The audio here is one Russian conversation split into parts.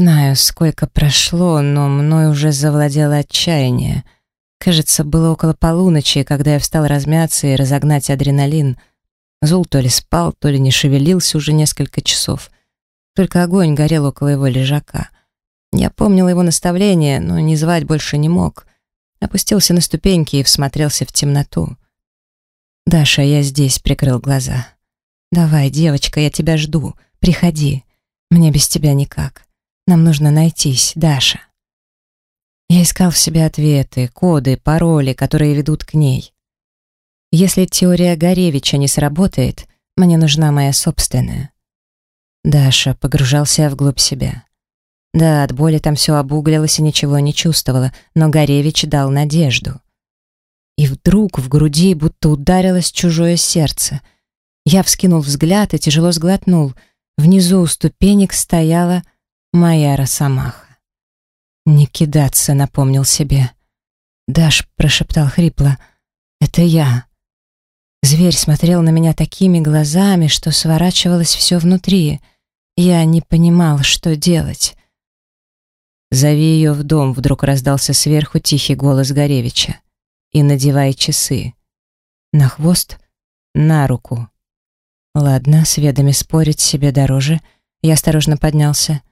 знаю, сколько прошло, но мной уже завладело отчаяние. Кажется, было около полуночи, когда я встал размяться и разогнать адреналин. Зул то ли спал, то ли не шевелился уже несколько часов. Только огонь горел около его лежака. Я помнил его наставление, но не звать больше не мог. Опустился на ступеньки и всмотрелся в темноту. «Даша, я здесь», — прикрыл глаза. «Давай, девочка, я тебя жду. Приходи. Мне без тебя никак. Нам нужно найтись, Даша». Я искал в себе ответы, коды, пароли, которые ведут к ней. Если теория Горевича не сработает, мне нужна моя собственная. Даша погружался вглубь себя. Да, от боли там все обуглилось и ничего не чувствовала, но Горевич дал надежду. И вдруг в груди будто ударилось чужое сердце. Я вскинул взгляд и тяжело сглотнул. Внизу у ступенек стояла моя росомаха. «Не кидаться», — напомнил себе. «Даш», — прошептал хрипло, — «это я». Зверь смотрел на меня такими глазами, что сворачивалось все внутри. Я не понимал, что делать. «Зови ее в дом», — вдруг раздался сверху тихий голос Горевича. «И надевай часы». «На хвост?» «На руку». «Ладно, с ведами спорить себе дороже». Я осторожно поднялся.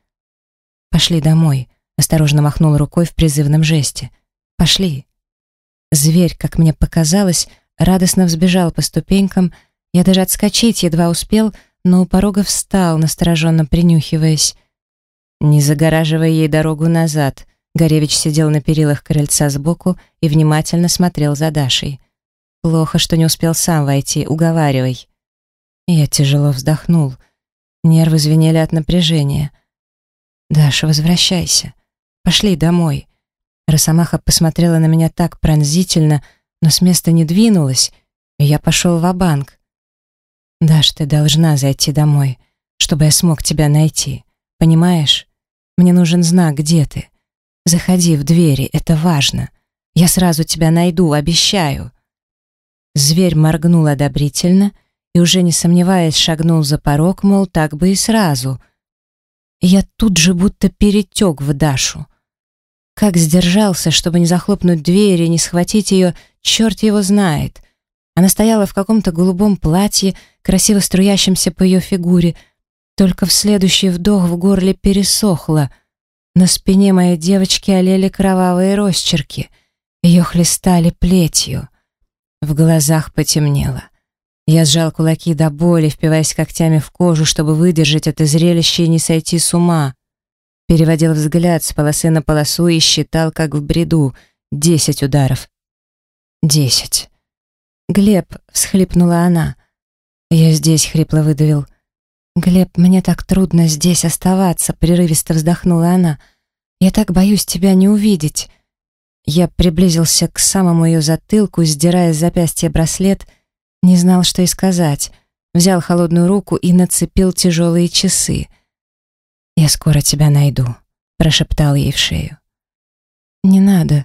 «Пошли домой», Осторожно махнул рукой в призывном жесте. «Пошли». Зверь, как мне показалось, радостно взбежал по ступенькам. Я даже отскочить едва успел, но у порога встал, настороженно принюхиваясь. «Не загораживая ей дорогу назад», Горевич сидел на перилах крыльца сбоку и внимательно смотрел за Дашей. «Плохо, что не успел сам войти, уговаривай». Я тяжело вздохнул. Нервы звенели от напряжения. «Даша, возвращайся. Пошли домой». Росомаха посмотрела на меня так пронзительно, но с места не двинулась, и я пошел в банк «Даш, ты должна зайти домой, чтобы я смог тебя найти. Понимаешь? Мне нужен знак, где ты. Заходи в двери, это важно. Я сразу тебя найду, обещаю». Зверь моргнул одобрительно и, уже не сомневаясь, шагнул за порог, мол, так бы и сразу. Я тут же будто перетек в Дашу — как сдержался, чтобы не захлопнуть дверь и не схватить ее, черт его знает. Она стояла в каком-то голубом платье, красиво струящемся по ее фигуре. Только в следующий вдох в горле пересохло. На спине моей девочки олели кровавые росчерки. Ее хлестали плетью. В глазах потемнело. Я сжал кулаки до боли, впиваясь когтями в кожу, чтобы выдержать это зрелище и не сойти с ума. Переводил взгляд с полосы на полосу и считал, как в бреду. Десять ударов. Десять. «Глеб», — всхлипнула она. «Я здесь», — хрипло выдавил. «Глеб, мне так трудно здесь оставаться», — прерывисто вздохнула она. «Я так боюсь тебя не увидеть». Я приблизился к самому ее затылку, сдирая с запястья браслет, не знал, что и сказать. Взял холодную руку и нацепил тяжелые часы. «Я скоро тебя найду», — прошептал ей в шею. «Не надо.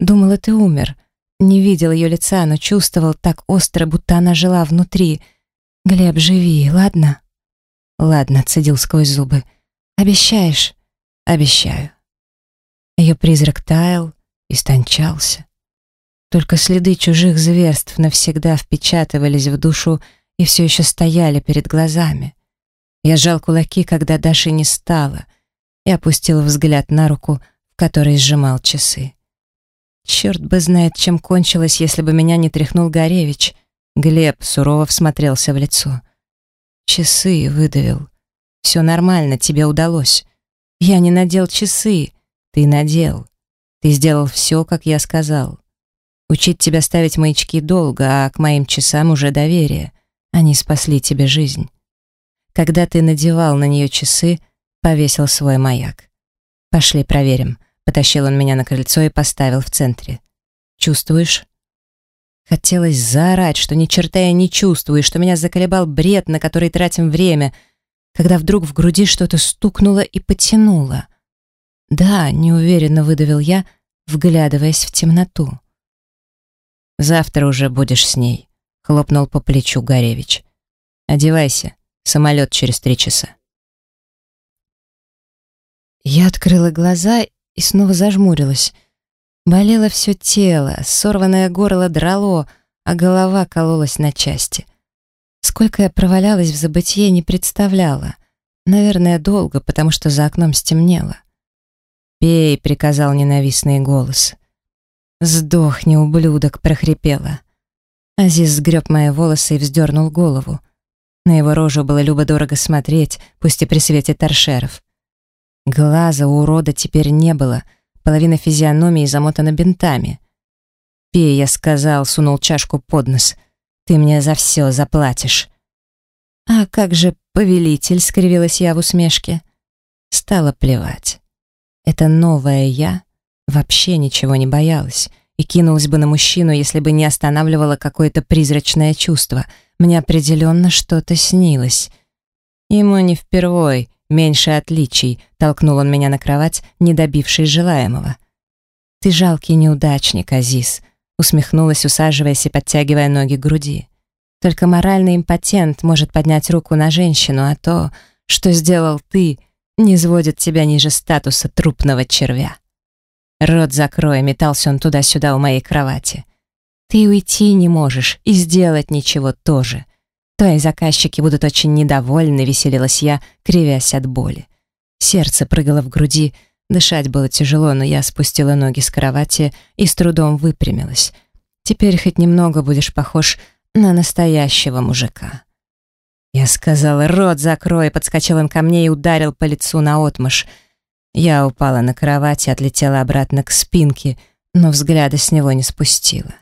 Думала, ты умер. Не видел ее лица, но чувствовал так остро, будто она жила внутри. Глеб, живи, ладно?» «Ладно», — цедил сквозь зубы. «Обещаешь?» «Обещаю». Ее призрак таял, истончался. Только следы чужих зверств навсегда впечатывались в душу и все еще стояли перед глазами. Я сжал кулаки, когда Даши не стало, и опустил взгляд на руку, в которой сжимал часы. Черт бы знает, чем кончилось, если бы меня не тряхнул Горевич. Глеб сурово всмотрелся в лицо. Часы выдавил. Все нормально, тебе удалось. Я не надел часы, ты надел. Ты сделал все, как я сказал. Учить тебя ставить маячки долго, а к моим часам уже доверие. Они спасли тебе жизнь. Когда ты надевал на нее часы, повесил свой маяк. «Пошли, проверим». Потащил он меня на крыльцо и поставил в центре. «Чувствуешь?» Хотелось заорать, что ни черта я не чувствую, что меня заколебал бред, на который тратим время, когда вдруг в груди что-то стукнуло и потянуло. «Да», — неуверенно выдавил я, вглядываясь в темноту. «Завтра уже будешь с ней», — хлопнул по плечу Горевич. «Одевайся, Самолет через три часа. Я открыла глаза и снова зажмурилась. Болело все тело, сорванное горло драло, а голова кололась на части. Сколько я провалялась в забытье, не представляла. Наверное, долго, потому что за окном стемнело. «Пей», — приказал ненавистный голос. «Сдохни, ублюдок!» — прохрипела. Азиз сгреб мои волосы и вздернул голову. На его рожу было любо-дорого смотреть, пусть и при свете торшеров. Глаза у урода теперь не было, половина физиономии замотана бинтами. «Пей», — я сказал, сунул чашку под нос. «Ты мне за все заплатишь». «А как же повелитель?» — скривилась я в усмешке. Стало плевать. Это новое я вообще ничего не боялась и кинулась бы на мужчину, если бы не останавливало какое-то призрачное чувство. Мне определенно что-то снилось. Ему не впервой, меньше отличий, толкнул он меня на кровать, не добившись желаемого. «Ты жалкий неудачник, Азиз», усмехнулась, усаживаясь и подтягивая ноги к груди. «Только моральный импотент может поднять руку на женщину, а то, что сделал ты, не сводит тебя ниже статуса трупного червя». «Рот закрой», — метался он туда-сюда у моей кровати. «Ты уйти не можешь и сделать ничего тоже. Твои заказчики будут очень недовольны», — веселилась я, кривясь от боли. Сердце прыгало в груди, дышать было тяжело, но я спустила ноги с кровати и с трудом выпрямилась. «Теперь хоть немного будешь похож на настоящего мужика». Я сказала, «Рот закрой», — подскочил он ко мне и ударил по лицу наотмашь. Я упала на кровать и отлетела обратно к спинке, но взгляда с него не спустила.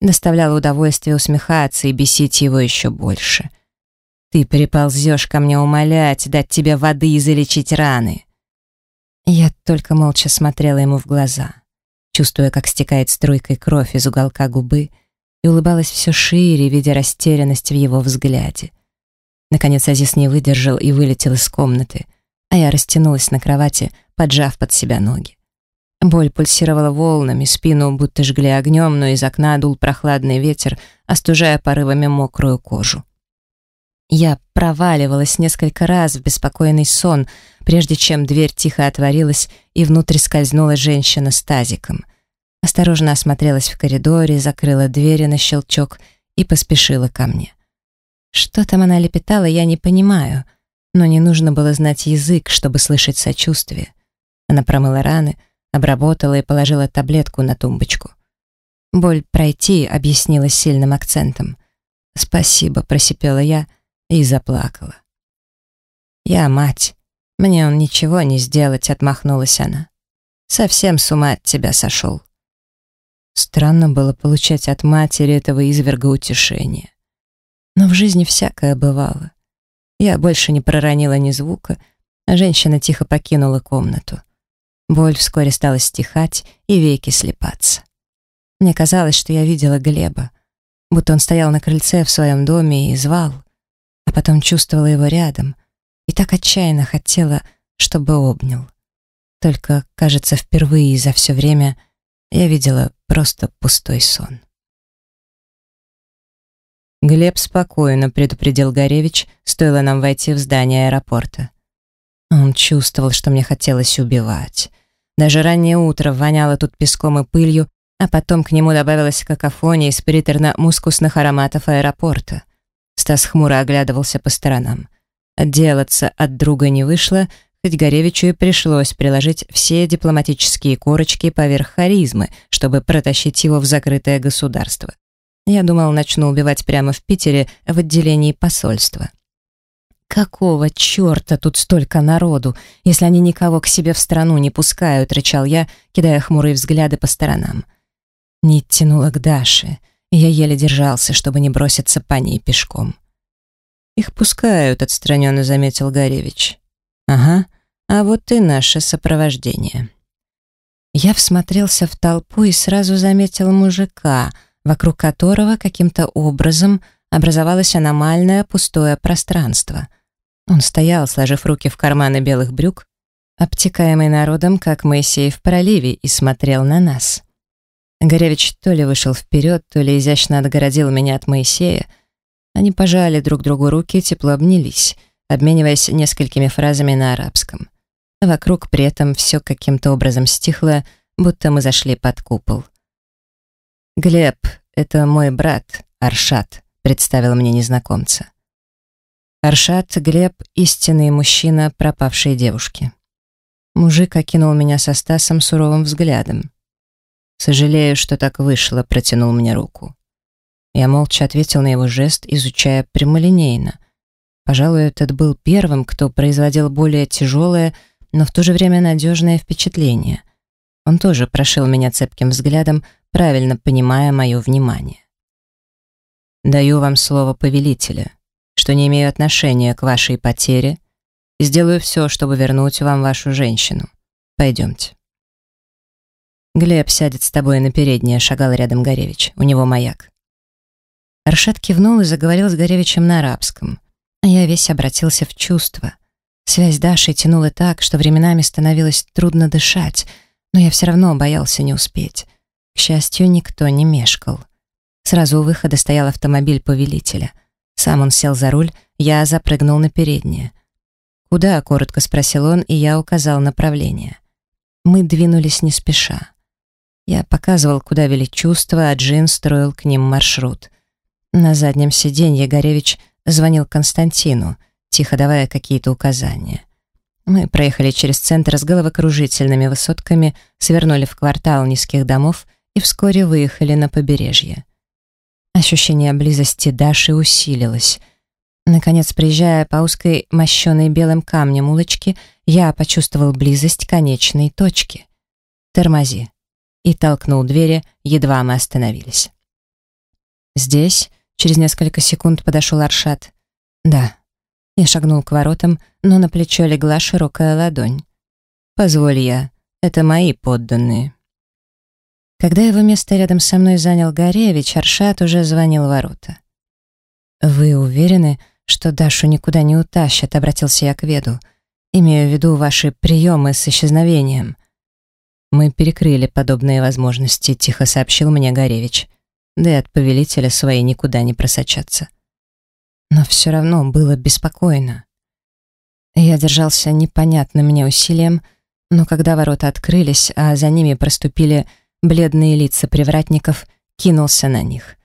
Доставляло удовольствие усмехаться и бесить его еще больше. «Ты приползешь ко мне умолять, дать тебе воды и залечить раны». Я только молча смотрела ему в глаза, чувствуя, как стекает струйкой кровь из уголка губы, и улыбалась все шире, видя растерянность в его взгляде. Наконец Азис не выдержал и вылетел из комнаты, а я растянулась на кровати, поджав под себя ноги. Боль пульсировала волнами, спину будто жгли огнем, но из окна дул прохладный ветер, остужая порывами мокрую кожу. Я проваливалась несколько раз в беспокойный сон, прежде чем дверь тихо отворилась и внутрь скользнула женщина с тазиком. Осторожно осмотрелась в коридоре, закрыла двери на щелчок и поспешила ко мне. Что там она лепетала, я не понимаю, но не нужно было знать язык, чтобы слышать сочувствие. Она промыла раны, обработала и положила таблетку на тумбочку. «Боль пройти», — объяснила сильным акцентом. «Спасибо», — просипела я и заплакала. «Я мать. Мне он ничего не сделать», — отмахнулась она. «Совсем с ума от тебя сошел». Странно было получать от матери этого изверга утешения. Но в жизни всякое бывало. Я больше не проронила ни звука, а женщина тихо покинула комнату. Боль вскоре стала стихать и веки слепаться. Мне казалось, что я видела Глеба, будто он стоял на крыльце в своем доме и звал, а потом чувствовала его рядом и так отчаянно хотела, чтобы обнял. Только, кажется, впервые за все время я видела просто пустой сон. Глеб спокойно предупредил Горевич, стоило нам войти в здание аэропорта. Он чувствовал, что мне хотелось убивать. Даже раннее утро воняло тут песком и пылью, а потом к нему добавилась какофония из приторно-мускусных ароматов аэропорта. Стас хмуро оглядывался по сторонам. Отделаться от друга не вышло, хоть Горевичу и пришлось приложить все дипломатические корочки поверх харизмы, чтобы протащить его в закрытое государство. Я думал, начну убивать прямо в Питере в отделении посольства. «Какого черта тут столько народу, если они никого к себе в страну не пускают?» — рычал я, кидая хмурые взгляды по сторонам. Нить тянула к Даше, и я еле держался, чтобы не броситься по ней пешком. «Их пускают», — отстраненно заметил Горевич. «Ага, а вот и наше сопровождение». Я всмотрелся в толпу и сразу заметил мужика, вокруг которого каким-то образом образовалось аномальное пустое пространство — он стоял, сложив руки в карманы белых брюк, обтекаемый народом, как Моисей в проливе, и смотрел на нас. Горевич то ли вышел вперед, то ли изящно отгородил меня от Моисея. Они пожали друг другу руки и тепло обнялись, обмениваясь несколькими фразами на арабском. Вокруг при этом все каким-то образом стихло, будто мы зашли под купол. «Глеб, это мой брат, Аршат», — представил мне незнакомца. Аршат Глеб — истинный мужчина пропавшей девушки. Мужик окинул меня со Стасом суровым взглядом. «Сожалею, что так вышло», — протянул мне руку. Я молча ответил на его жест, изучая прямолинейно. Пожалуй, этот был первым, кто производил более тяжелое, но в то же время надежное впечатление. Он тоже прошил меня цепким взглядом, правильно понимая мое внимание. «Даю вам слово повелителя, что не имею отношения к вашей потере и сделаю все, чтобы вернуть вам вашу женщину. Пойдемте». «Глеб сядет с тобой на переднее», — шагал рядом Горевич. «У него маяк». Аршат кивнул и заговорил с Горевичем на арабском. А я весь обратился в чувство. Связь Даши тянула так, что временами становилось трудно дышать, но я все равно боялся не успеть. К счастью, никто не мешкал. Сразу у выхода стоял автомобиль повелителя. Сам он сел за руль, я запрыгнул на переднее. «Куда?» — коротко спросил он, и я указал направление. Мы двинулись не спеша. Я показывал, куда вели чувства, а Джин строил к ним маршрут. На заднем сиденье Горевич звонил Константину — тихо давая какие-то указания. Мы проехали через центр с головокружительными высотками, свернули в квартал низких домов и вскоре выехали на побережье. Ощущение близости Даши усилилось. Наконец, приезжая по узкой, мощенной белым камнем улочке, я почувствовал близость конечной точки. «Тормози!» и толкнул двери, едва мы остановились. Здесь через несколько секунд подошел Аршат. «Да, я шагнул к воротам, но на плечо легла широкая ладонь. «Позволь я, это мои подданные». Когда его место рядом со мной занял Горевич, Аршат уже звонил ворота. «Вы уверены, что Дашу никуда не утащат?» — обратился я к Веду. «Имею в виду ваши приемы с исчезновением». «Мы перекрыли подобные возможности», — тихо сообщил мне Горевич. «Да и от повелителя свои никуда не просочатся» но все равно было беспокойно. Я держался непонятным мне усилием, но когда ворота открылись, а за ними проступили бледные лица привратников, кинулся на них.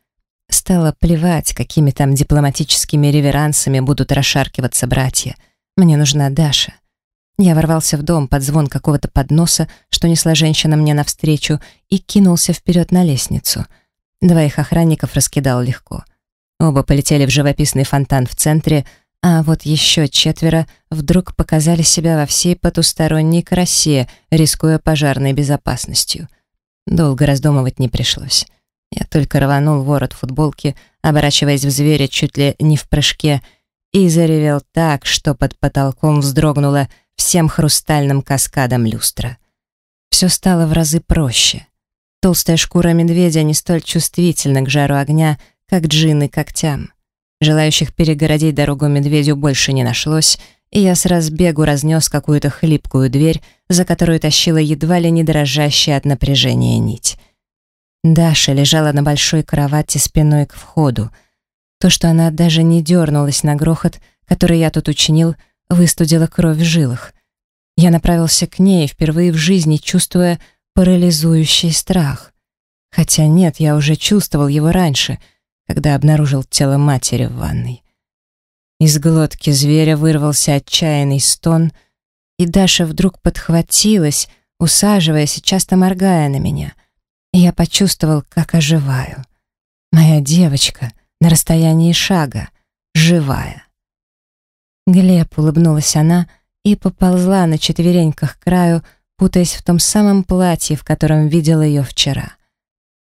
Стало плевать, какими там дипломатическими реверансами будут расшаркиваться братья. Мне нужна Даша. Я ворвался в дом под звон какого-то подноса, что несла женщина мне навстречу, и кинулся вперед на лестницу. Двоих охранников раскидал легко. Оба полетели в живописный фонтан в центре, а вот еще четверо вдруг показали себя во всей потусторонней красе, рискуя пожарной безопасностью. Долго раздумывать не пришлось. Я только рванул ворот футболки, оборачиваясь в зверя чуть ли не в прыжке, и заревел так, что под потолком вздрогнуло всем хрустальным каскадом люстра. Все стало в разы проще. Толстая шкура медведя не столь чувствительна к жару огня, как джинны когтям. Желающих перегородить дорогу медведю больше не нашлось, и я с разбегу разнес какую-то хлипкую дверь, за которую тащила едва ли не дрожащая от напряжения нить. Даша лежала на большой кровати спиной к входу. То, что она даже не дернулась на грохот, который я тут учинил, выстудило кровь в жилах. Я направился к ней, впервые в жизни чувствуя парализующий страх. Хотя нет, я уже чувствовал его раньше — когда обнаружил тело матери в ванной. Из глотки зверя вырвался отчаянный стон, и Даша вдруг подхватилась, усаживаясь и часто моргая на меня. И я почувствовал, как оживаю. Моя девочка на расстоянии шага, живая. Глеб улыбнулась она и поползла на четвереньках к краю, путаясь в том самом платье, в котором видела ее вчера.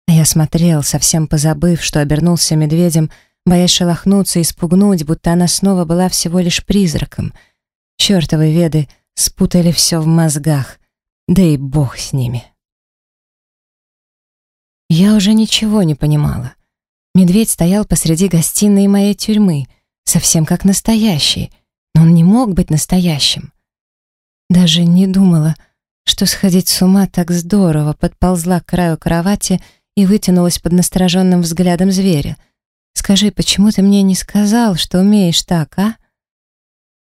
А я смотрел, совсем позабыв, что обернулся медведем, боясь шелохнуться и спугнуть, будто она снова была всего лишь призраком. Чёртовы веды спутали все в мозгах, да и бог с ними. Я уже ничего не понимала. Медведь стоял посреди гостиной моей тюрьмы, совсем как настоящий, но он не мог быть настоящим. Даже не думала, что сходить с ума так здорово, подползла к краю кровати и вытянулась под настороженным взглядом зверя. «Скажи, почему ты мне не сказал, что умеешь так, а?»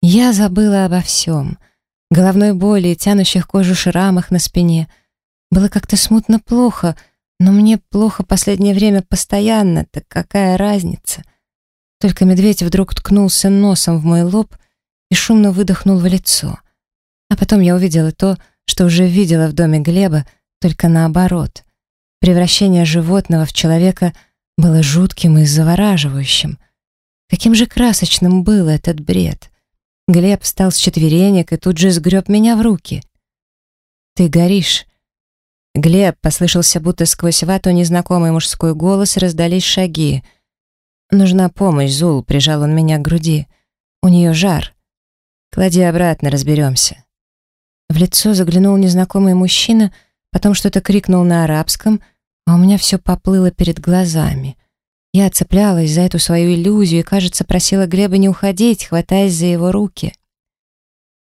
Я забыла обо всем. головной боли и тянущих кожу шрамах на спине. Было как-то смутно плохо, но мне плохо последнее время постоянно, так какая разница? Только медведь вдруг ткнулся носом в мой лоб и шумно выдохнул в лицо. А потом я увидела то, что уже видела в доме Глеба, только наоборот. Превращение животного в человека было жутким и завораживающим. Каким же красочным был этот бред. Глеб встал с четверенек и тут же сгреб меня в руки. «Ты горишь». «Глеб», — послышался будто сквозь вату незнакомый мужской голос, раздались шаги. «Нужна помощь, Зул», — прижал он меня к груди. «У нее жар». «Клади обратно, разберемся». В лицо заглянул незнакомый мужчина, потом что-то крикнул на арабском, а у меня все поплыло перед глазами. Я цеплялась за эту свою иллюзию и, кажется, просила Глеба не уходить, хватаясь за его руки.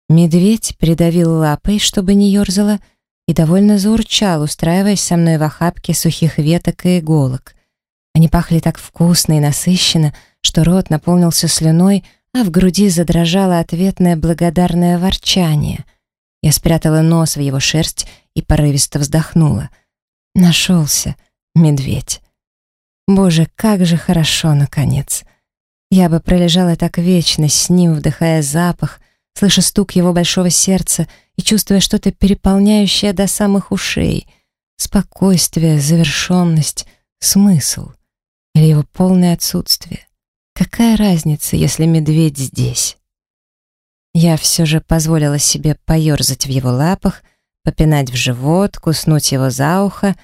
Медведь придавил лапой, чтобы не ерзала, и довольно заурчал, устраиваясь со мной в охапке сухих веток и иголок. Они пахли так вкусно и насыщенно, что рот наполнился слюной, а в груди задрожало ответное благодарное ворчание — я спрятала нос в его шерсть и порывисто вздохнула. Нашелся медведь. Боже, как же хорошо, наконец. Я бы пролежала так вечно с ним, вдыхая запах, слыша стук его большого сердца и чувствуя что-то переполняющее до самых ушей. Спокойствие, завершенность, смысл. Или его полное отсутствие. Какая разница, если медведь здесь? Я все же позволила себе поерзать в его лапах, попинать в живот, куснуть его за ухо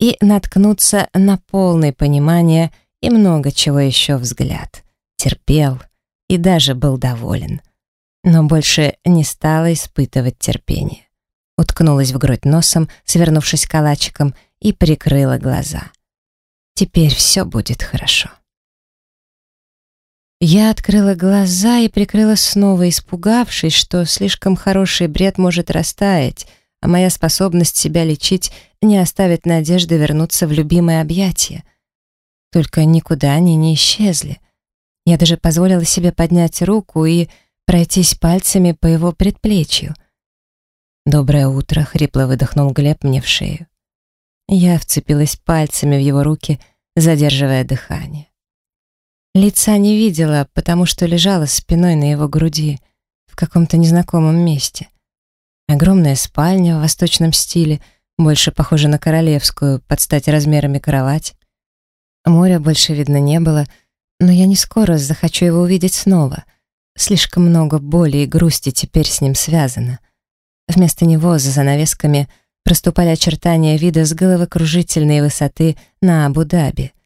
и наткнуться на полное понимание и много чего еще взгляд. Терпел и даже был доволен. Но больше не стала испытывать терпение. Уткнулась в грудь носом, свернувшись калачиком, и прикрыла глаза. Теперь все будет хорошо. Я открыла глаза и прикрыла снова, испугавшись, что слишком хороший бред может растаять, а моя способность себя лечить не оставит надежды вернуться в любимое объятие. Только никуда они не исчезли. Я даже позволила себе поднять руку и пройтись пальцами по его предплечью. «Доброе утро», — хрипло выдохнул Глеб мне в шею. Я вцепилась пальцами в его руки, задерживая дыхание. Лица не видела, потому что лежала спиной на его груди, в каком-то незнакомом месте. Огромная спальня в восточном стиле, больше похожа на королевскую, под стать размерами кровать. Моря больше видно не было, но я не скоро захочу его увидеть снова. Слишком много боли и грусти теперь с ним связано. Вместо него за занавесками проступали очертания вида с головокружительной высоты на Абу-Даби —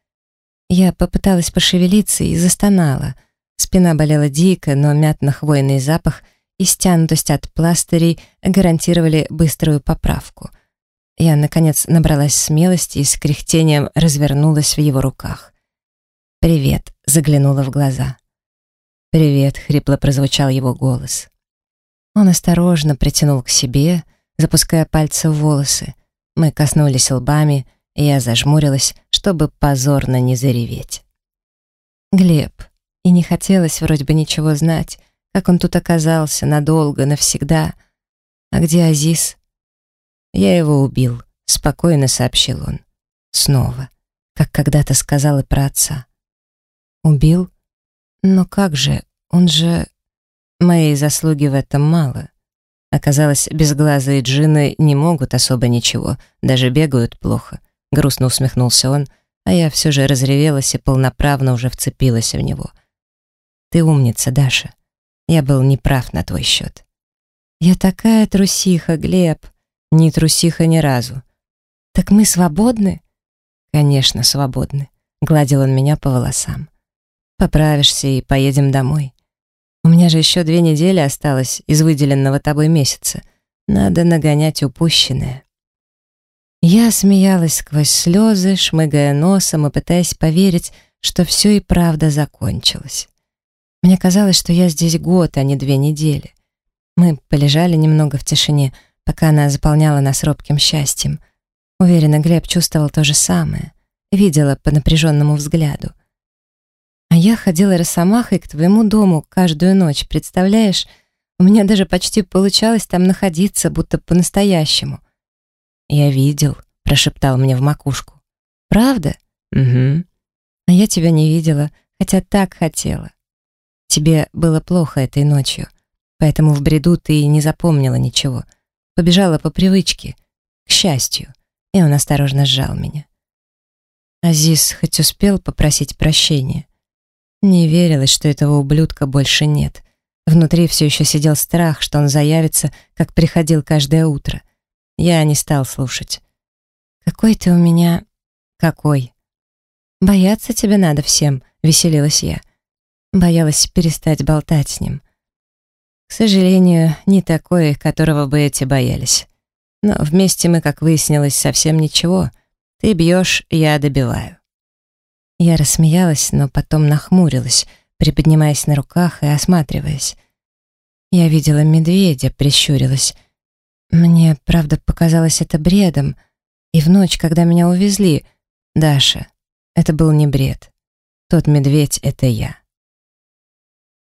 я попыталась пошевелиться и застонала. Спина болела дико, но мятно-хвойный запах и стянутость от пластырей гарантировали быструю поправку. Я, наконец, набралась смелости и с кряхтением развернулась в его руках. «Привет», — заглянула в глаза. «Привет», — хрипло прозвучал его голос. Он осторожно притянул к себе, запуская пальцы в волосы. Мы коснулись лбами — я зажмурилась, чтобы позорно не зареветь. Глеб. И не хотелось вроде бы ничего знать, как он тут оказался надолго, навсегда. А где Азиз? Я его убил, спокойно сообщил он. Снова, как когда-то сказал и про отца. Убил? Но как же, он же... Моей заслуги в этом мало. Оказалось, безглазые джинны не могут особо ничего, даже бегают плохо. Грустно усмехнулся он, а я все же разревелась и полноправно уже вцепилась в него. «Ты умница, Даша. Я был неправ на твой счет». «Я такая трусиха, Глеб. Не трусиха ни разу». «Так мы свободны?» «Конечно, свободны», — гладил он меня по волосам. «Поправишься и поедем домой. У меня же еще две недели осталось из выделенного тобой месяца. Надо нагонять упущенное». Я смеялась сквозь слезы, шмыгая носом и пытаясь поверить, что все и правда закончилось. Мне казалось, что я здесь год, а не две недели. Мы полежали немного в тишине, пока она заполняла нас робким счастьем. Уверена, Глеб чувствовал то же самое. Видела по напряженному взгляду. А я ходила росомахой к твоему дому каждую ночь, представляешь? У меня даже почти получалось там находиться, будто по-настоящему. «Я видел», — прошептал мне в макушку. «Правда?» «Угу. А я тебя не видела, хотя так хотела. Тебе было плохо этой ночью, поэтому в бреду ты не запомнила ничего. Побежала по привычке, к счастью, и он осторожно сжал меня. Азиз хоть успел попросить прощения. Не верилось, что этого ублюдка больше нет. Внутри все еще сидел страх, что он заявится, как приходил каждое утро. Я не стал слушать. «Какой ты у меня...» «Какой?» «Бояться тебе надо всем», — веселилась я. Боялась перестать болтать с ним. К сожалению, не такой, которого бы эти боялись. Но вместе мы, как выяснилось, совсем ничего. Ты бьешь, я добиваю. Я рассмеялась, но потом нахмурилась, приподнимаясь на руках и осматриваясь. Я видела медведя, прищурилась. Мне, правда, показалось это бредом. И в ночь, когда меня увезли, Даша, это был не бред. Тот медведь — это я.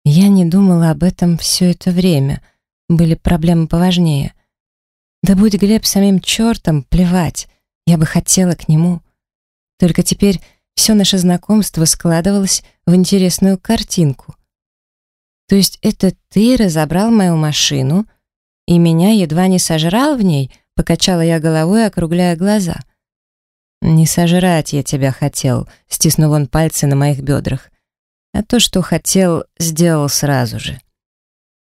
Я не думала об этом все это время. Были проблемы поважнее. Да будь Глеб самим чертом, плевать. Я бы хотела к нему. Только теперь все наше знакомство складывалось в интересную картинку. То есть это ты разобрал мою машину и меня едва не сожрал в ней, покачала я головой, округляя глаза. «Не сожрать я тебя хотел», — стиснул он пальцы на моих бедрах. «А то, что хотел, сделал сразу же».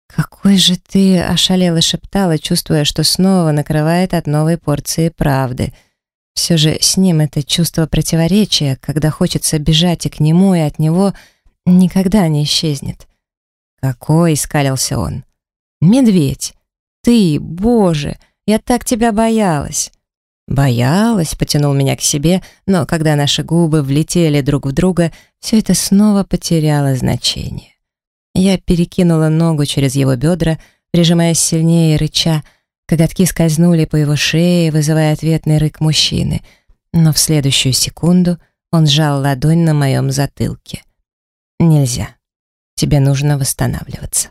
«Какой же ты!» — ошалела шептала, чувствуя, что снова накрывает от новой порции правды — все же с ним это чувство противоречия, когда хочется бежать и к нему, и от него, никогда не исчезнет. «Какой!» — скалился он. «Медведь! Ты, боже! Я так тебя боялась!» «Боялась», — потянул меня к себе, но когда наши губы влетели друг в друга, все это снова потеряло значение. Я перекинула ногу через его бедра, прижимаясь сильнее и рыча, Коготки скользнули по его шее, вызывая ответный рык мужчины, но в следующую секунду он сжал ладонь на моем затылке. «Нельзя. Тебе нужно восстанавливаться».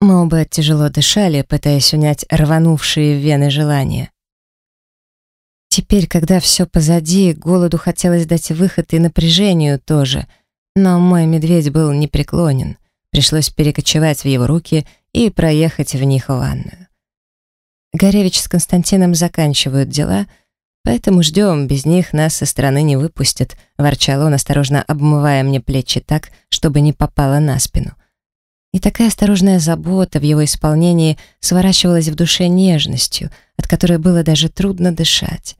Мы оба тяжело дышали, пытаясь унять рванувшие в вены желания. Теперь, когда все позади, голоду хотелось дать выход и напряжению тоже, но мой медведь был непреклонен. Пришлось перекочевать в его руки и проехать в них в ванную. Горевич с Константином заканчивают дела, поэтому ждем, без них нас со стороны не выпустят, ворчал он, осторожно обмывая мне плечи так, чтобы не попало на спину. И такая осторожная забота в его исполнении сворачивалась в душе нежностью, от которой было даже трудно дышать.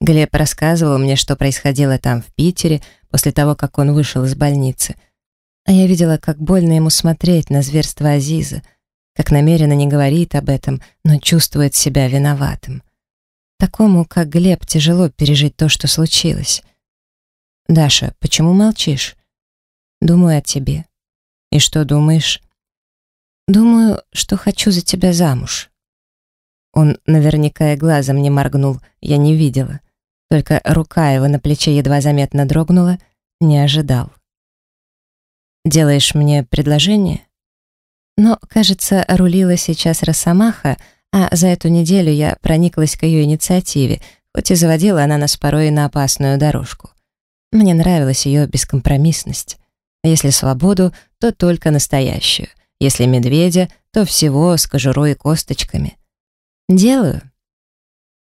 Глеб рассказывал мне, что происходило там, в Питере, после того, как он вышел из больницы. А я видела, как больно ему смотреть на зверство Азиза — как намеренно не говорит об этом, но чувствует себя виноватым. Такому, как Глеб, тяжело пережить то, что случилось. «Даша, почему молчишь?» «Думаю о тебе». «И что думаешь?» «Думаю, что хочу за тебя замуж». Он наверняка и глазом не моргнул, я не видела. Только рука его на плече едва заметно дрогнула, не ожидал. «Делаешь мне предложение?» Но, кажется, рулила сейчас Росомаха, а за эту неделю я прониклась к ее инициативе, хоть и заводила она нас порой на опасную дорожку. Мне нравилась ее бескомпромиссность. Если свободу, то только настоящую. Если медведя, то всего с кожурой и косточками. Делаю.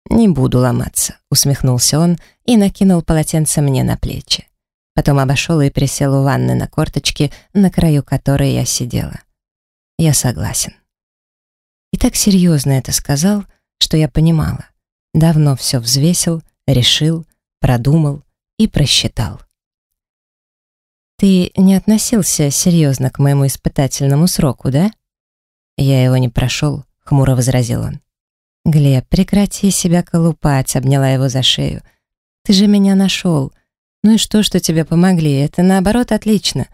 «Не буду ломаться», — усмехнулся он и накинул полотенце мне на плечи. Потом обошел и присел у ванны на корточки, на краю которой я сидела. Я согласен. И так серьезно это сказал, что я понимала. Давно все взвесил, решил, продумал и просчитал. «Ты не относился серьезно к моему испытательному сроку, да?» «Я его не прошел», — хмуро возразил он. «Глеб, прекрати себя колупать», — обняла его за шею. «Ты же меня нашел. Ну и что, что тебе помогли? Это, наоборот, отлично.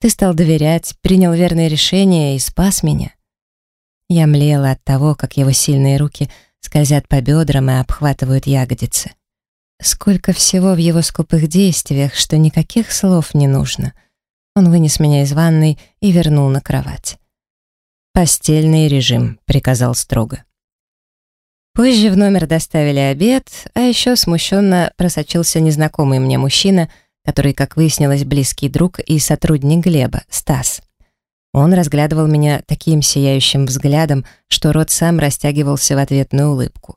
Ты стал доверять, принял верное решение и спас меня. Я млела от того, как его сильные руки скользят по бедрам и обхватывают ягодицы. Сколько всего в его скупых действиях, что никаких слов не нужно. Он вынес меня из ванной и вернул на кровать. «Постельный режим», — приказал строго. Позже в номер доставили обед, а еще смущенно просочился незнакомый мне мужчина, который, как выяснилось, близкий друг и сотрудник Глеба, Стас. Он разглядывал меня таким сияющим взглядом, что рот сам растягивался в ответную улыбку.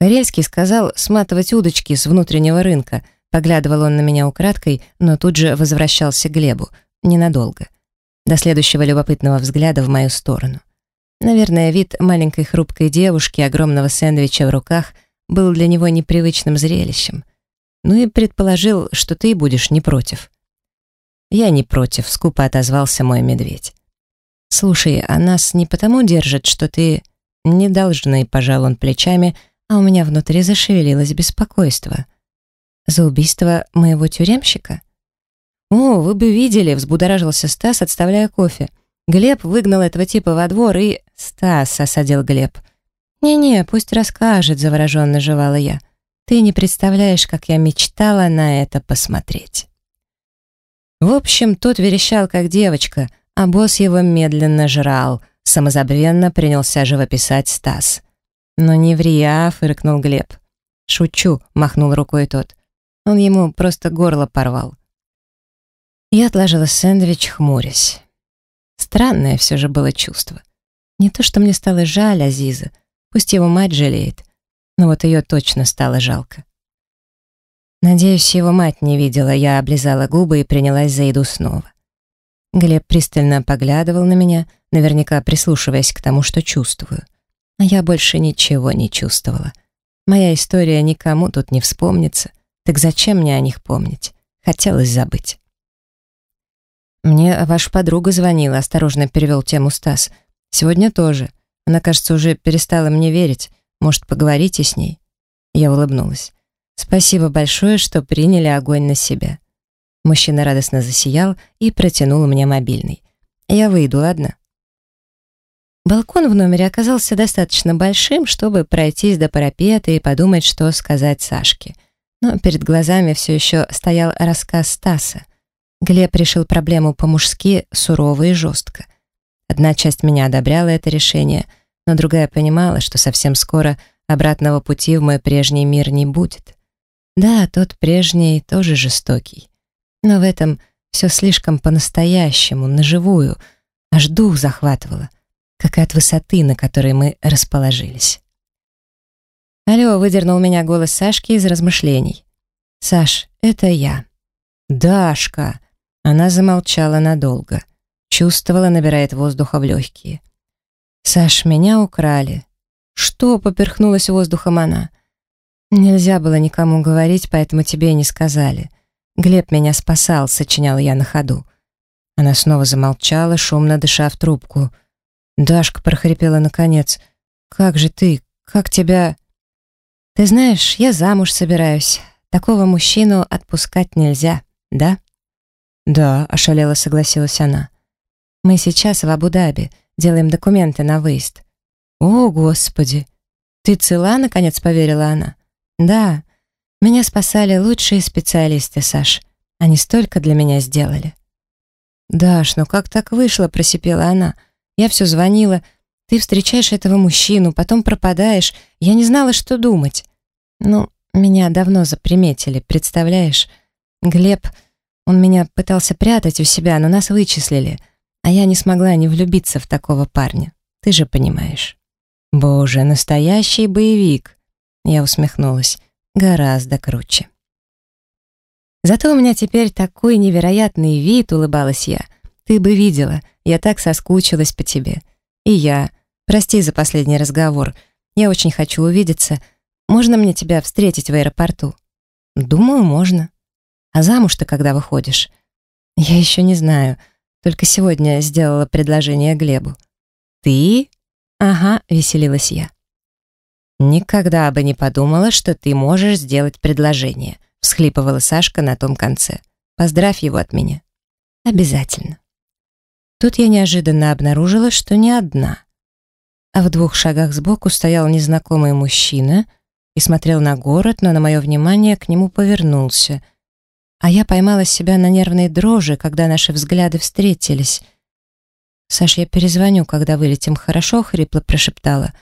Карельский сказал сматывать удочки с внутреннего рынка. Поглядывал он на меня украдкой, но тут же возвращался к Глебу. Ненадолго. До следующего любопытного взгляда в мою сторону. Наверное, вид маленькой хрупкой девушки, огромного сэндвича в руках, был для него непривычным зрелищем. Ну и предположил, что ты будешь не против. Я не против, скупо отозвался мой медведь. Слушай, а нас не потому держат, что ты... Не должны, пожал он плечами, а у меня внутри зашевелилось беспокойство. За убийство моего тюремщика? О, вы бы видели, взбудоражился Стас, отставляя кофе. Глеб выгнал этого типа во двор и... Стас, осадил Глеб. «Не-не, пусть расскажет», — завороженно жевала я. «Ты не представляешь, как я мечтала на это посмотреть». В общем, тот верещал, как девочка, а босс его медленно жрал. Самозабвенно принялся живописать Стас. «Но не ври, а!» — фыркнул Глеб. «Шучу», — махнул рукой тот. Он ему просто горло порвал. Я отложила сэндвич, хмурясь. Странное все же было чувство. Не то, что мне стало жаль Азиза, пусть его мать жалеет, но вот ее точно стало жалко. Надеюсь, его мать не видела, я облизала губы и принялась за еду снова. Глеб пристально поглядывал на меня, наверняка прислушиваясь к тому, что чувствую. А я больше ничего не чувствовала. Моя история никому тут не вспомнится, так зачем мне о них помнить? Хотелось забыть. «Мне ваша подруга звонила», — осторожно перевел тему Стас. «Сегодня тоже. Она, кажется, уже перестала мне верить. Может, поговорите с ней?» Я улыбнулась. «Спасибо большое, что приняли огонь на себя». Мужчина радостно засиял и протянул мне мобильный. «Я выйду, ладно?» Балкон в номере оказался достаточно большим, чтобы пройтись до парапета и подумать, что сказать Сашке. Но перед глазами все еще стоял рассказ Стаса. Глеб решил проблему по-мужски сурово и жестко. Одна часть меня одобряла это решение, но другая понимала, что совсем скоро обратного пути в мой прежний мир не будет. Да, тот прежний тоже жестокий. Но в этом все слишком по-настоящему, наживую, аж дух захватывало как и от высоты, на которой мы расположились. Алло, выдернул меня голос Сашки из размышлений. «Саш, это я». «Дашка!» Она замолчала надолго. Чувствовала, набирает воздуха в легкие. «Саш, меня украли». «Что?» — поперхнулась воздухом она. «Нельзя было никому говорить, поэтому тебе и не сказали. Глеб меня спасал», — сочиняла я на ходу. Она снова замолчала, шумно дыша в трубку. Дашка прохрипела наконец. «Как же ты? Как тебя...» «Ты знаешь, я замуж собираюсь. Такого мужчину отпускать нельзя, да?» «Да», — ошалела согласилась она. «Мы сейчас в Абу-Даби, делаем документы на выезд». «О, Господи! Ты цела?» — наконец поверила она. «Да, меня спасали лучшие специалисты, Саш. Они столько для меня сделали». «Даш, ну как так вышло?» — просипела она. Я все звонила. Ты встречаешь этого мужчину, потом пропадаешь. Я не знала, что думать. Ну, меня давно заприметили, представляешь? Глеб, он меня пытался прятать у себя, но нас вычислили. А я не смогла не влюбиться в такого парня. Ты же понимаешь. Боже, настоящий боевик. Я усмехнулась. Гораздо круче. Зато у меня теперь такой невероятный вид, улыбалась я. Ты бы видела, я так соскучилась по тебе. И я. Прости за последний разговор. Я очень хочу увидеться. Можно мне тебя встретить в аэропорту? Думаю, можно. А замуж ты когда выходишь? Я еще не знаю. Только сегодня сделала предложение Глебу. Ты? Ага, веселилась я. Никогда бы не подумала, что ты можешь сделать предложение, всхлипывала Сашка на том конце. Поздравь его от меня. Обязательно. Тут я неожиданно обнаружила, что не одна. А в двух шагах сбоку стоял незнакомый мужчина и смотрел на город, но на мое внимание к нему повернулся. А я поймала себя на нервной дрожи, когда наши взгляды встретились. «Саш, я перезвоню, когда вылетим, хорошо?» — хрипло прошептала.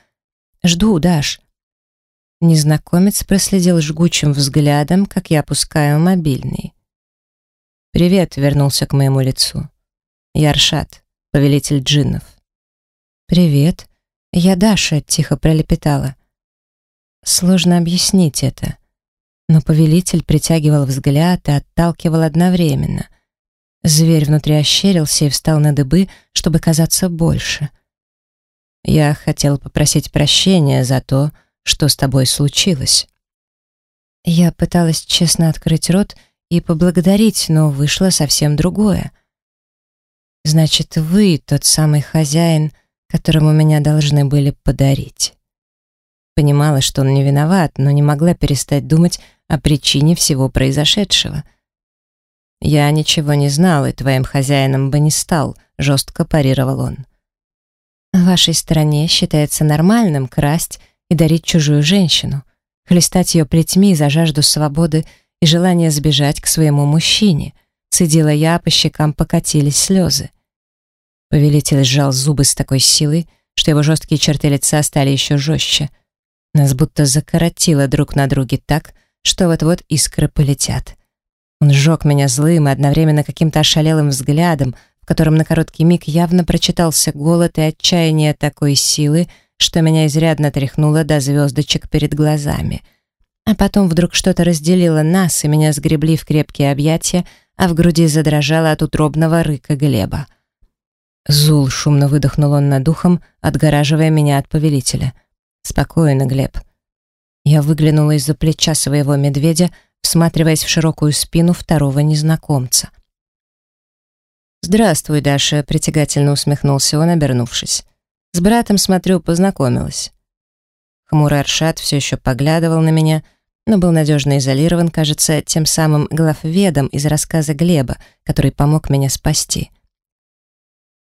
«Жду, Даш». Незнакомец проследил жгучим взглядом, как я опускаю мобильный. «Привет», — вернулся к моему лицу. «Я Аршат, повелитель джиннов». «Привет. Я Даша», — тихо пролепетала. Сложно объяснить это. Но повелитель притягивал взгляд и отталкивал одновременно. Зверь внутри ощерился и встал на дыбы, чтобы казаться больше. Я хотел попросить прощения за то, что с тобой случилось. Я пыталась честно открыть рот и поблагодарить, но вышло совсем другое. Значит, вы тот самый хозяин, которому меня должны были подарить. Понимала, что он не виноват, но не могла перестать думать о причине всего произошедшего. «Я ничего не знал, и твоим хозяином бы не стал», — жестко парировал он. «В вашей стране считается нормальным красть и дарить чужую женщину, хлестать ее плетьми за жажду свободы и желание сбежать к своему мужчине», цедила я, по щекам покатились слезы. Повелитель сжал зубы с такой силой, что его жесткие черты лица стали еще жестче. Нас будто закоротило друг на друге так, что вот-вот искры полетят. Он сжег меня злым и одновременно каким-то ошалелым взглядом, в котором на короткий миг явно прочитался голод и отчаяние такой силы, что меня изрядно тряхнуло до звездочек перед глазами. А потом вдруг что-то разделило нас, и меня сгребли в крепкие объятия, а в груди задрожало от утробного рыка Глеба. «Зул!» — шумно выдохнул он над духом, отгораживая меня от повелителя. «Спокойно, Глеб». Я выглянула из-за плеча своего медведя, всматриваясь в широкую спину второго незнакомца. «Здравствуй, Даша», — притягательно усмехнулся он, обернувшись. «С братом, смотрю, познакомилась». Хмурый Аршат все еще поглядывал на меня, но был надежно изолирован, кажется, тем самым главведом из рассказа Глеба, который помог меня спасти.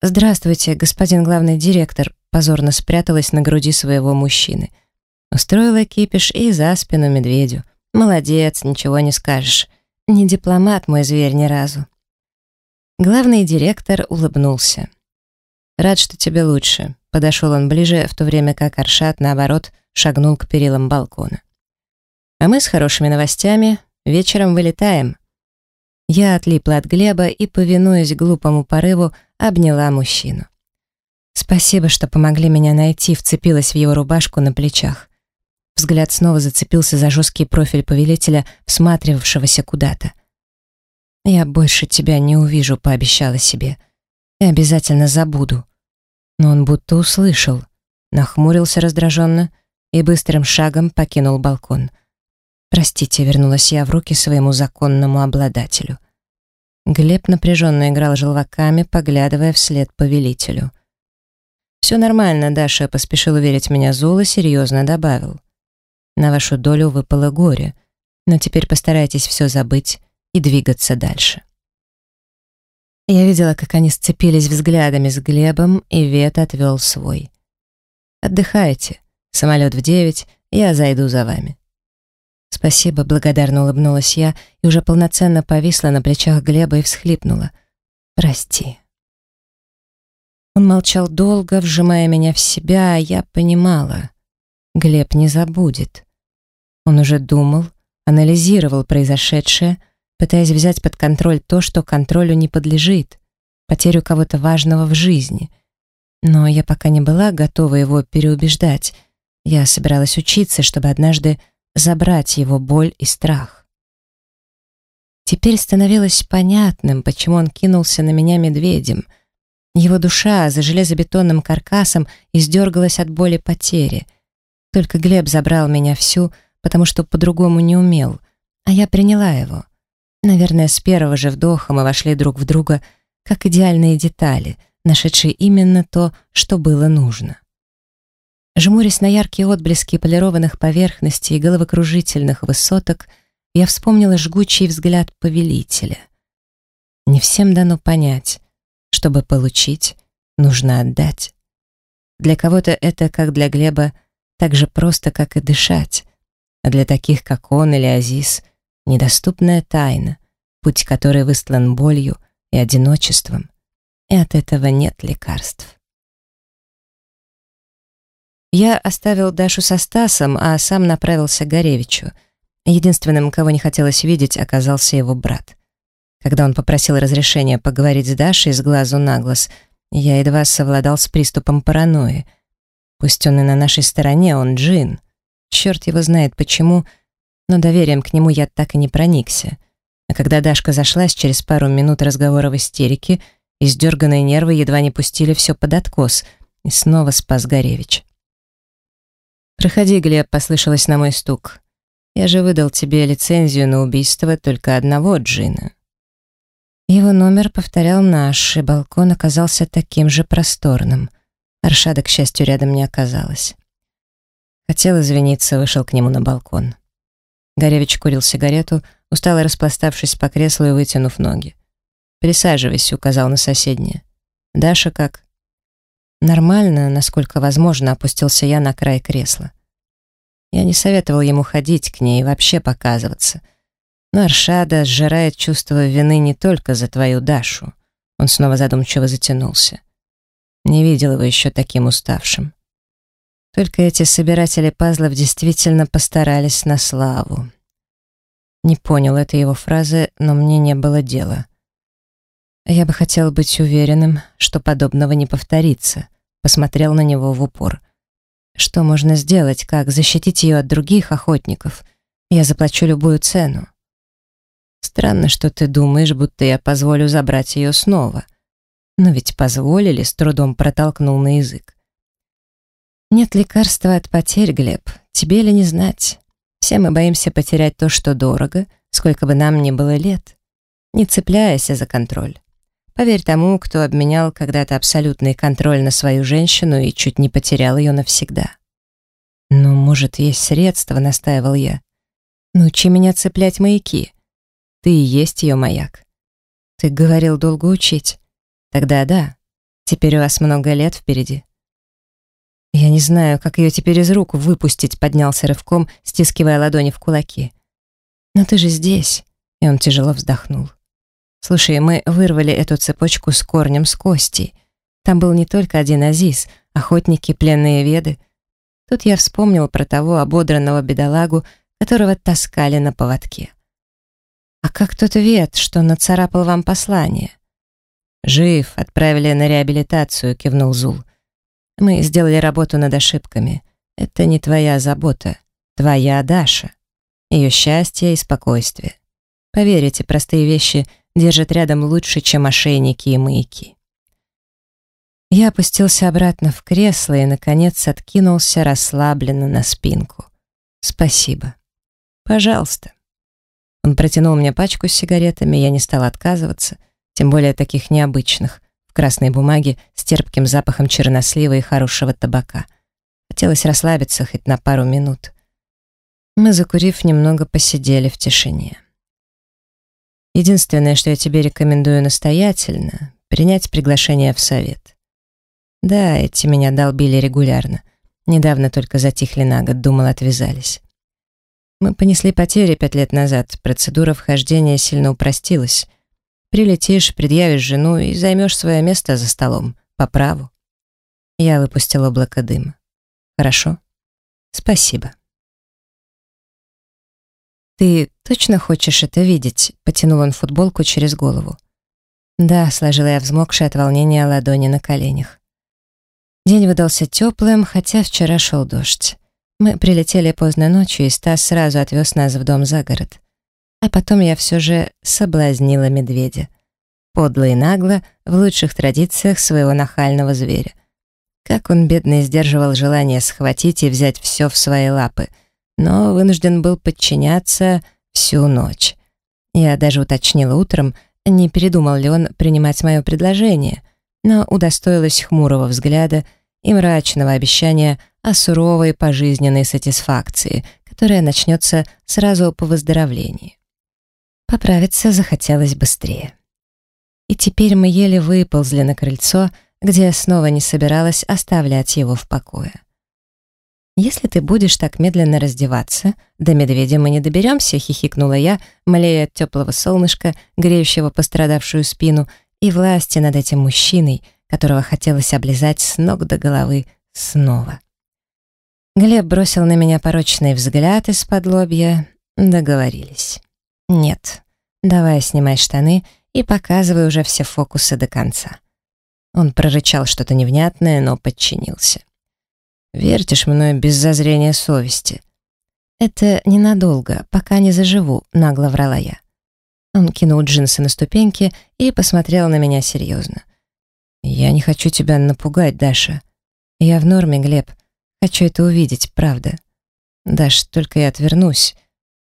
«Здравствуйте, господин главный директор», позорно спряталась на груди своего мужчины. Устроила кипиш и за спину медведю. Молодец, ничего не скажешь. Не дипломат мой зверь ни разу. Главный директор улыбнулся. «Рад, что тебе лучше», — подошел он ближе, в то время как Аршат, наоборот, шагнул к перилам балкона. «А мы с хорошими новостями вечером вылетаем». Я отлипла от Глеба и, повинуясь глупому порыву, обняла мужчину. «Спасибо, что помогли меня найти», вцепилась в его рубашку на плечах. Взгляд снова зацепился за жесткий профиль повелителя, всматривавшегося куда-то. «Я больше тебя не увижу», — пообещала себе. «И обязательно забуду». Но он будто услышал, нахмурился раздраженно и быстрым шагом покинул балкон. «Простите», — вернулась я в руки своему законному обладателю. Глеб напряженно играл желваками, поглядывая вслед повелителю. «Все нормально, Даша», — поспешил уверить меня Зул и серьезно добавил. На вашу долю выпало горе, но теперь постарайтесь все забыть и двигаться дальше. Я видела, как они сцепились взглядами с Глебом, и Вет отвел свой. «Отдыхайте. Самолет в девять, я зайду за вами». «Спасибо», — благодарно улыбнулась я и уже полноценно повисла на плечах Глеба и всхлипнула. «Прости». Он молчал долго, вжимая меня в себя, а я понимала. Глеб не забудет. Он уже думал, анализировал произошедшее, пытаясь взять под контроль то, что контролю не подлежит, потерю кого-то важного в жизни. Но я пока не была готова его переубеждать. Я собиралась учиться, чтобы однажды забрать его боль и страх. Теперь становилось понятным, почему он кинулся на меня медведем. Его душа за железобетонным каркасом издергалась от боли потери — только Глеб забрал меня всю, потому что по-другому не умел, а я приняла его. Наверное, с первого же вдоха мы вошли друг в друга, как идеальные детали, нашедшие именно то, что было нужно. Жмурясь на яркие отблески полированных поверхностей и головокружительных высоток, я вспомнила жгучий взгляд повелителя. Не всем дано понять, чтобы получить, нужно отдать. Для кого-то это, как для Глеба, так же просто, как и дышать. А для таких, как он или Азиз, недоступная тайна, путь которой выстлан болью и одиночеством. и от этого нет лекарств. Я оставил Дашу со Стасом, а сам направился к Горевичу. Единственным, кого не хотелось видеть, оказался его брат. Когда он попросил разрешения поговорить с Дашей с глазу на глаз, я едва совладал с приступом паранойи. Пусть он и на нашей стороне, он джин. Черт его знает почему, но доверием к нему я так и не проникся. А когда Дашка зашлась через пару минут разговора в истерике, издерганные нервы едва не пустили все под откос, и снова спас Горевич. «Проходи, Глеб», — послышалось на мой стук. «Я же выдал тебе лицензию на убийство только одного Джина». Его номер повторял наш, и балкон оказался таким же просторным. Аршада, к счастью, рядом не оказалась. Хотел извиниться, вышел к нему на балкон. Горевич курил сигарету, устало распластавшись по креслу и вытянув ноги. «Присаживайся», — указал на соседнее. «Даша как?» Нормально, насколько возможно, опустился я на край кресла. Я не советовал ему ходить к ней и вообще показываться. Но Аршада сжирает чувство вины не только за твою Дашу. Он снова задумчиво затянулся. Не видел его еще таким уставшим. Только эти собиратели пазлов действительно постарались на славу. Не понял этой его фразы, но мне не было дела. Я бы хотел быть уверенным, что подобного не повторится. Посмотрел на него в упор. Что можно сделать, как защитить ее от других охотников? Я заплачу любую цену. Странно, что ты думаешь, будто я позволю забрать ее снова. Но ведь позволили, с трудом протолкнул на язык. Нет лекарства от потерь, Глеб, тебе ли не знать? Все мы боимся потерять то, что дорого, сколько бы нам ни было лет. Не цепляйся за контроль. Поверь тому, кто обменял когда-то абсолютный контроль на свою женщину и чуть не потерял ее навсегда. «Ну, может, есть средства», — настаивал я. «Научи меня цеплять маяки. Ты и есть ее маяк. Ты говорил долго учить. Тогда да. Теперь у вас много лет впереди». «Я не знаю, как ее теперь из рук выпустить», — поднялся рывком, стискивая ладони в кулаки. «Но ты же здесь», — и он тяжело вздохнул. «Слушай, мы вырвали эту цепочку с корнем с кости. Там был не только один Азиз, охотники, пленные веды. Тут я вспомнил про того ободранного бедолагу, которого таскали на поводке. А как тот вет, что нацарапал вам послание?» «Жив, отправили на реабилитацию», — кивнул Зул. Мы сделали работу над ошибками. Это не твоя забота. Твоя Даша. Ее счастье и спокойствие. Поверь, эти простые вещи держат рядом лучше, чем ошейники и маяки. Я опустился обратно в кресло и, наконец, откинулся расслабленно на спинку. «Спасибо. Пожалуйста». Он протянул мне пачку с сигаретами, я не стала отказываться, тем более таких необычных, в красной бумаге с терпким запахом чернослива и хорошего табака. Хотелось расслабиться хоть на пару минут. Мы, закурив, немного посидели в тишине. Единственное, что я тебе рекомендую настоятельно, принять приглашение в совет. Да, эти меня долбили регулярно. Недавно только затихли на год, думал, отвязались. Мы понесли потери пять лет назад, процедура вхождения сильно упростилась — Прилетишь, предъявишь жену и займешь свое место за столом. По праву. Я выпустила облако дыма. Хорошо? Спасибо. «Ты точно хочешь это видеть?» — потянул он футболку через голову. «Да», — сложила я взмокшие от волнения ладони на коленях. День выдался теплым, хотя вчера шел дождь. Мы прилетели поздно ночью, и Стас сразу отвез нас в дом за город. А потом я все же соблазнила медведя. Подло и нагло, в лучших традициях своего нахального зверя. Как он, бедный, сдерживал желание схватить и взять все в свои лапы, но вынужден был подчиняться всю ночь. Я даже уточнила утром, не передумал ли он принимать мое предложение, но удостоилась хмурого взгляда и мрачного обещания о суровой пожизненной сатисфакции, которая начнется сразу по выздоровлении. Поправиться захотелось быстрее. И теперь мы еле выползли на крыльцо, где я снова не собиралась оставлять его в покое. «Если ты будешь так медленно раздеваться, до медведя мы не доберемся», — хихикнула я, млея от теплого солнышка, греющего пострадавшую спину, и власти над этим мужчиной, которого хотелось облизать с ног до головы снова. Глеб бросил на меня порочный взгляд из-под лобья. Договорились. Нет, давай снимай штаны и показывай уже все фокусы до конца. Он прорычал что-то невнятное, но подчинился. «Вертишь мною без зазрения совести». «Это ненадолго, пока не заживу», — нагло врала я. Он кинул джинсы на ступеньки и посмотрел на меня серьезно. «Я не хочу тебя напугать, Даша. Я в норме, Глеб. Хочу это увидеть, правда. Даш, только я отвернусь.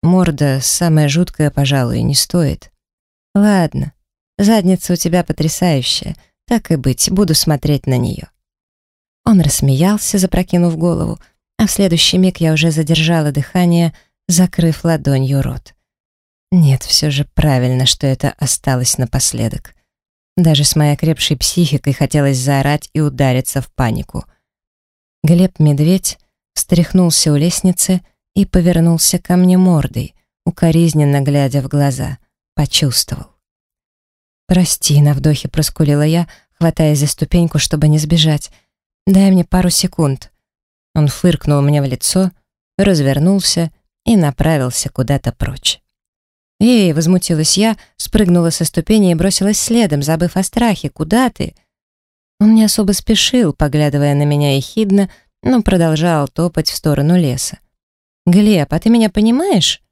Морда самая жуткая, пожалуй, не стоит. Ладно, задница у тебя потрясающая. Так и быть, буду смотреть на нее. Он рассмеялся, запрокинув голову, а в следующий миг я уже задержала дыхание, закрыв ладонью рот. Нет, все же правильно, что это осталось напоследок. Даже с моей крепшей психикой хотелось заорать и удариться в панику. Глеб-медведь встряхнулся у лестницы и повернулся ко мне мордой, укоризненно глядя в глаза. Почувствовал. «Прости», — на вдохе проскулила я, хватаясь за ступеньку, чтобы не сбежать. «Дай мне пару секунд». Он фыркнул мне в лицо, развернулся и направился куда-то прочь. «Эй!» — возмутилась я, спрыгнула со ступени и бросилась следом, забыв о страхе. «Куда ты?» Он не особо спешил, поглядывая на меня ехидно, но продолжал топать в сторону леса. «Глеб, а ты меня понимаешь?»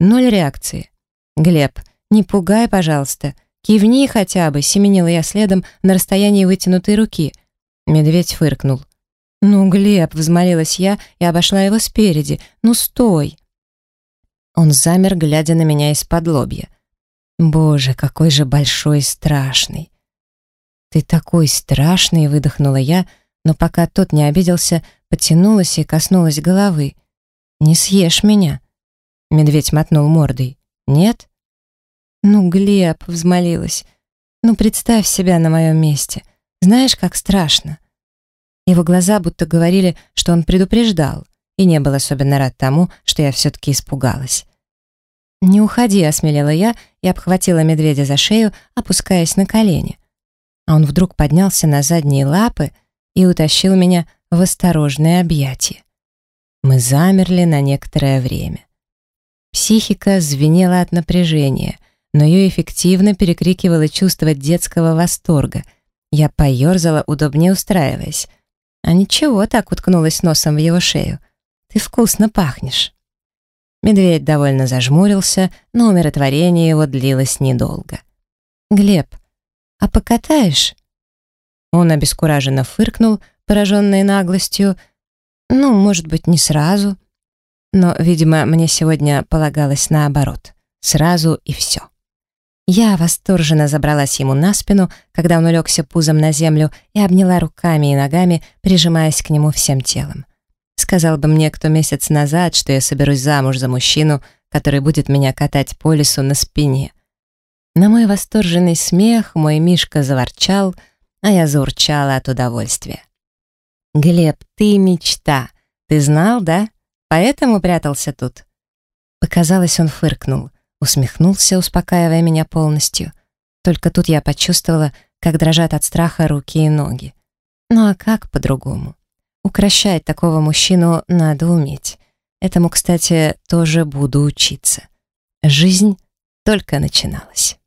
Ноль реакции. «Глеб, не пугай, пожалуйста. «Кивни хотя бы», — семенила я следом на расстоянии вытянутой руки. Медведь фыркнул. «Ну, Глеб», — взмолилась я и обошла его спереди. «Ну, стой!» Он замер, глядя на меня из-под лобья. «Боже, какой же большой и страшный!» «Ты такой страшный!» — выдохнула я, но пока тот не обиделся, потянулась и коснулась головы. «Не съешь меня!» Медведь мотнул мордой. «Нет?» «Ну, Глеб», — взмолилась, — «ну, представь себя на моем месте. Знаешь, как страшно». Его глаза будто говорили, что он предупреждал, и не был особенно рад тому, что я все-таки испугалась. «Не уходи», — осмелела я и обхватила медведя за шею, опускаясь на колени. А он вдруг поднялся на задние лапы и утащил меня в осторожное объятие. Мы замерли на некоторое время. Психика звенела от напряжения, но ее эффективно перекрикивало чувство детского восторга. Я поерзала, удобнее устраиваясь. А ничего, так уткнулась носом в его шею. «Ты вкусно пахнешь». Медведь довольно зажмурился, но умиротворение его длилось недолго. «Глеб, а покатаешь?» Он обескураженно фыркнул, пораженный наглостью. «Ну, может быть, не сразу». Но, видимо, мне сегодня полагалось наоборот. Сразу и все. Я восторженно забралась ему на спину, когда он улегся пузом на землю и обняла руками и ногами, прижимаясь к нему всем телом. Сказал бы мне кто месяц назад, что я соберусь замуж за мужчину, который будет меня катать по лесу на спине. На мой восторженный смех мой Мишка заворчал, а я заурчала от удовольствия. «Глеб, ты мечта. Ты знал, да? Поэтому прятался тут?» Показалось, он фыркнул усмехнулся, успокаивая меня полностью. Только тут я почувствовала, как дрожат от страха руки и ноги. Ну а как по-другому? Укращать такого мужчину надо уметь. Этому, кстати, тоже буду учиться. Жизнь только начиналась.